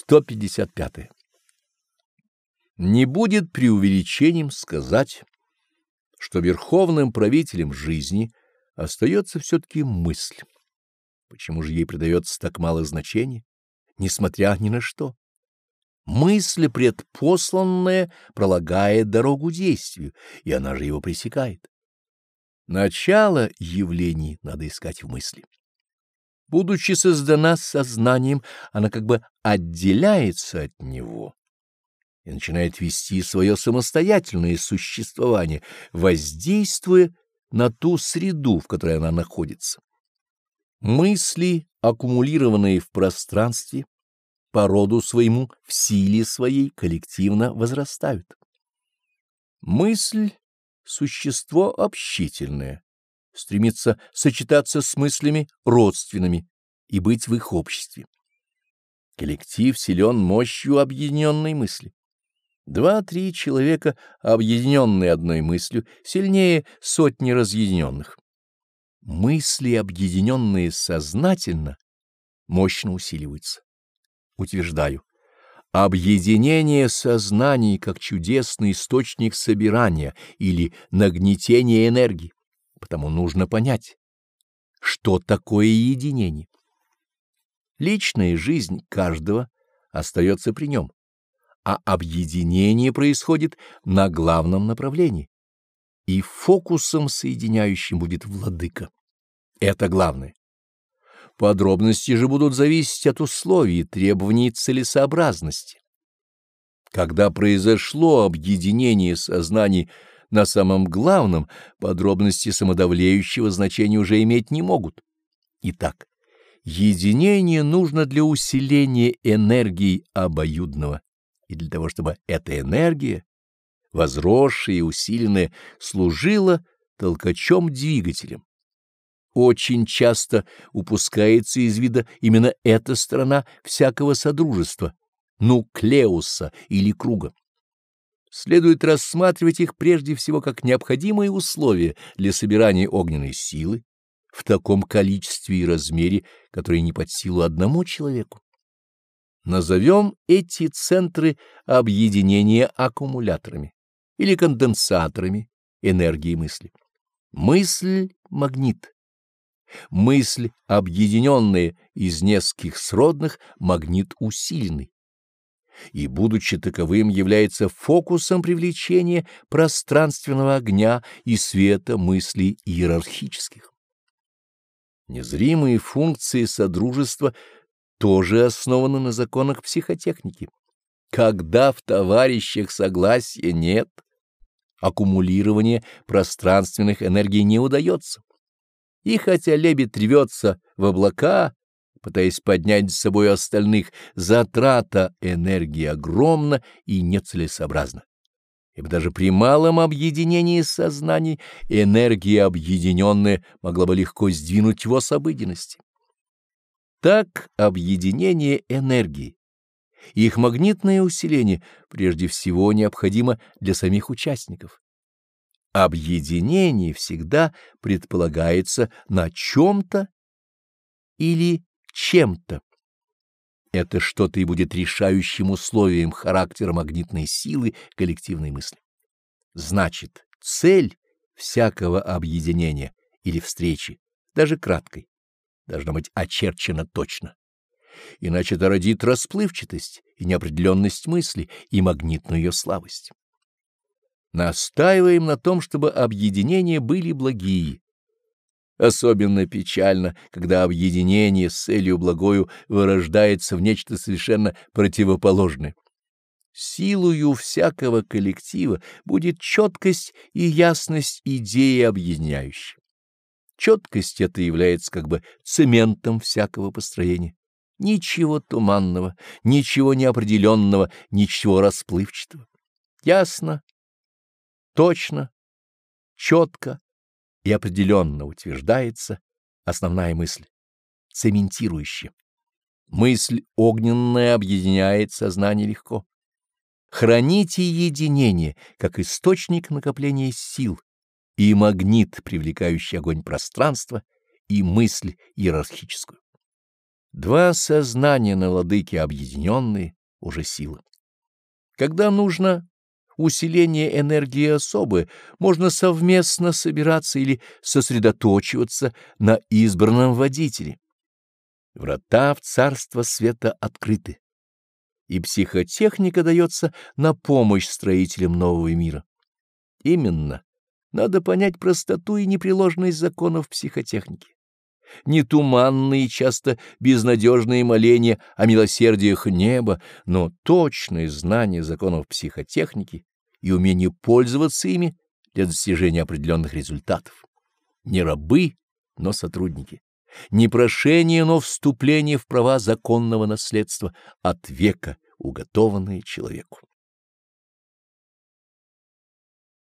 155. Не будет преувеличением сказать, что верховным правителем жизни остается все-таки мысль. Почему же ей придается так мало значения, несмотря ни на что? Мысль предпосланная пролагает дорогу действию, и она же его пресекает. Начало явлений надо искать в мысли. Будучи создана сознанием, она как бы отделяется от него и начинает вести свое самостоятельное существование, воздействуя на ту среду, в которой она находится. Мысли, аккумулированные в пространстве, по роду своему, в силе своей, коллективно возрастают. Мысль — существо общительное, стремится сочетаться с мыслями родственными и быть в их обществе. Коллектив силен мощью объединенной мысли. Два-три человека, объединенные одной мыслью, сильнее сотни разъединенных. Мысли, объединенные сознательно, мощно усиливаются. Утверждаю, объединение сознаний как чудесный источник собирания или нагнетения энергии потому нужно понять, что такое единение. Личная жизнь каждого остается при нем, а объединение происходит на главном направлении, и фокусом соединяющим будет владыка. Это главное. Подробности же будут зависеть от условий требований целесообразности. Когда произошло объединение сознаний на самом главном подробности самодавлеющего значения уже иметь не могут. Итак, единение нужно для усиления энергии обоюдного и для того, чтобы эта энергия, возросшая и усиленная, служила толкачом-двигателем. Очень часто упускается из вида именно эта сторона всякого содружества, нуклеуса или круга следует рассматривать их прежде всего как необходимые условия для собирания огненной силы в таком количестве и размере, которые не под силу одному человеку. Назовем эти центры объединения аккумуляторами или конденсаторами энергии мысли. Мысль — магнит. Мысль, объединенная из нескольких сродных, магнит усиленный и, будучи таковым, является фокусом привлечения пространственного огня и света мыслей иерархических. Незримые функции Содружества тоже основаны на законах психотехники. Когда в товарищах согласия нет, аккумулирование пространственных энергий не удается. И хотя лебедь рвется в облака, пытаясь поднять с собой остальных, затрата энергии огромна и нецелесообразна. Ибо даже при малом объединении сознаний энергия объединенная могла бы легко сдвинуть его с обыденности. Так объединение энергии, их магнитное усиление прежде всего необходимо для самих участников. Объединение всегда предполагается на чем-то или чем-то. Это что-то и будет решающим условием характера магнитной силы коллективной мысли. Значит, цель всякого объединения или встречи, даже краткой, должна быть очерчена точно. Иначе это родит расплывчатость и неопределенность мысли и магнитную ее слабость. Настаиваем на том, чтобы объединения были благие, Особенно печально, когда объединение с целью благою вырождается в нечто совершенно противоположное. Силою всякого коллектива будет четкость и ясность идеи объединяющей. Четкость эта является как бы цементом всякого построения. Ничего туманного, ничего неопределенного, ничего расплывчатого. Ясно, точно, четко, и определенно утверждается основная мысль, цементирующая. Мысль огненная объединяет сознание легко. Храните единение, как источник накопления сил, и магнит, привлекающий огонь пространства, и мысль иерархическую. Два сознания на ладыке объединенные уже сила. Когда нужно усиление энергии особы, можно совместно собираться или сосредоточиваться на избранном водителе. Врата в царство света открыты, и психотехника дается на помощь строителям нового мира. Именно надо понять простоту и непреложность законов психотехники. Не туманные, часто безнадежные моления о милосердиях неба, но точное знание законов психотехники и умение пользоваться ими для достижения определенных результатов. Не рабы, но сотрудники. Не прошение, но вступление в права законного наследства от века, уготованное человеку.